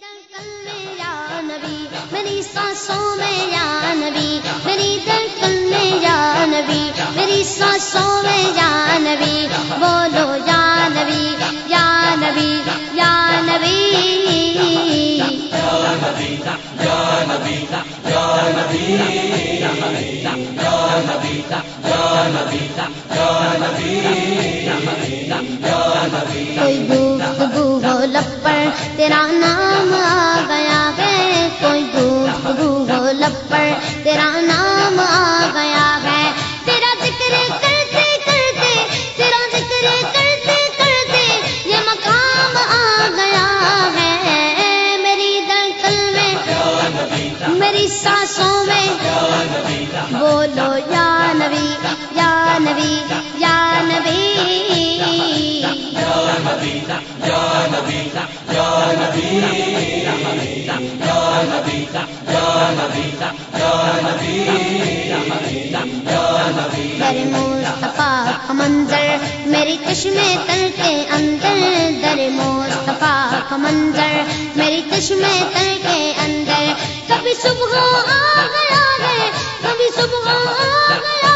دھڑکن میں یا نبی، میری سانسوں میں یا نبی، میری دھڑکن میں یا نبی، میری سانسوں میں یا نبی، بولو یا نبی یا نبی یا نبی۔ کوئی گفتگو ہو لب تیرا نام در مصطفیٰ کا منظر میری چشم تل کے اندر در مصطفیٰ کا منظر میری چشم تل کے اندر۔ کبھی صبح آ گیا ہے، کبھی صبح آ گیا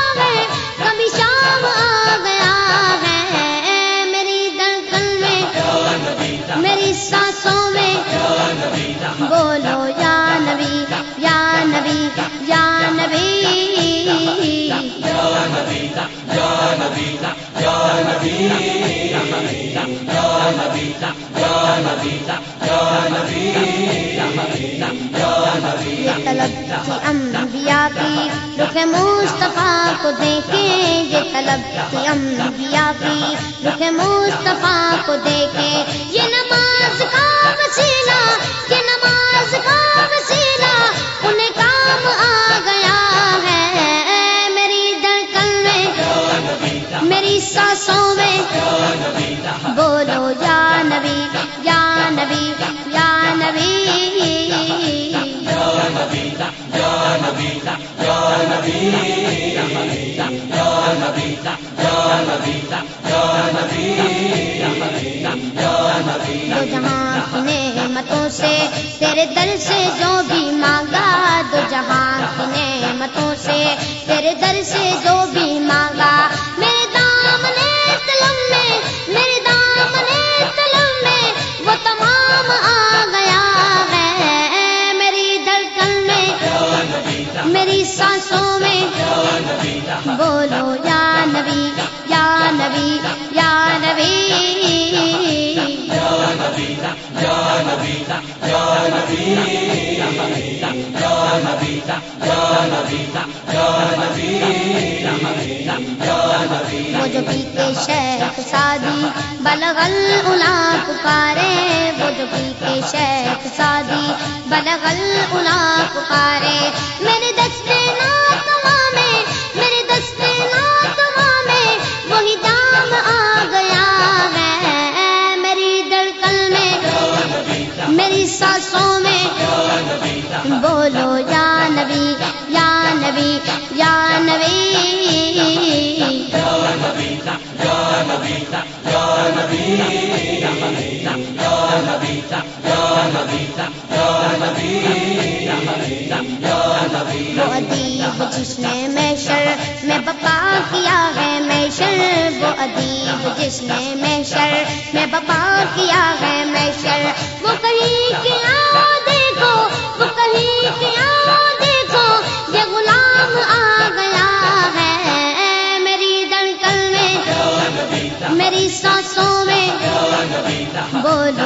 طلب تھی انبیاء کی رخ مصطفیٰ کو دیکھے یہ طلب تھی انبیاء کی رخ مصطفیٰ کو دیکھے یہ نماز کا وسیلہ یہ نماز کا وسیلہ انہیں کام آ گیا ہے میری دھڑکن میں میری سانسوں میں بولو یا جہاں کی نعمتوں سے تیرے در سے جو بھی مانگا دو جہاں کی نعمتوں سے تیرے در سے جو بھی مانگا وہ جو کے شیخ سادی بلغل الا پکارے وہ جو پی کے شیخ سادی بلغل الا پکارے میرے میری سانسوں میں بولو یا نبی یا نبی یا نبی۔ وہ ادیب جس نے میشر میں بپا کیا ہے، میشر۔ وہ ادیب جس نے میشر میں بپا کیا ہے، میشر۔ وہ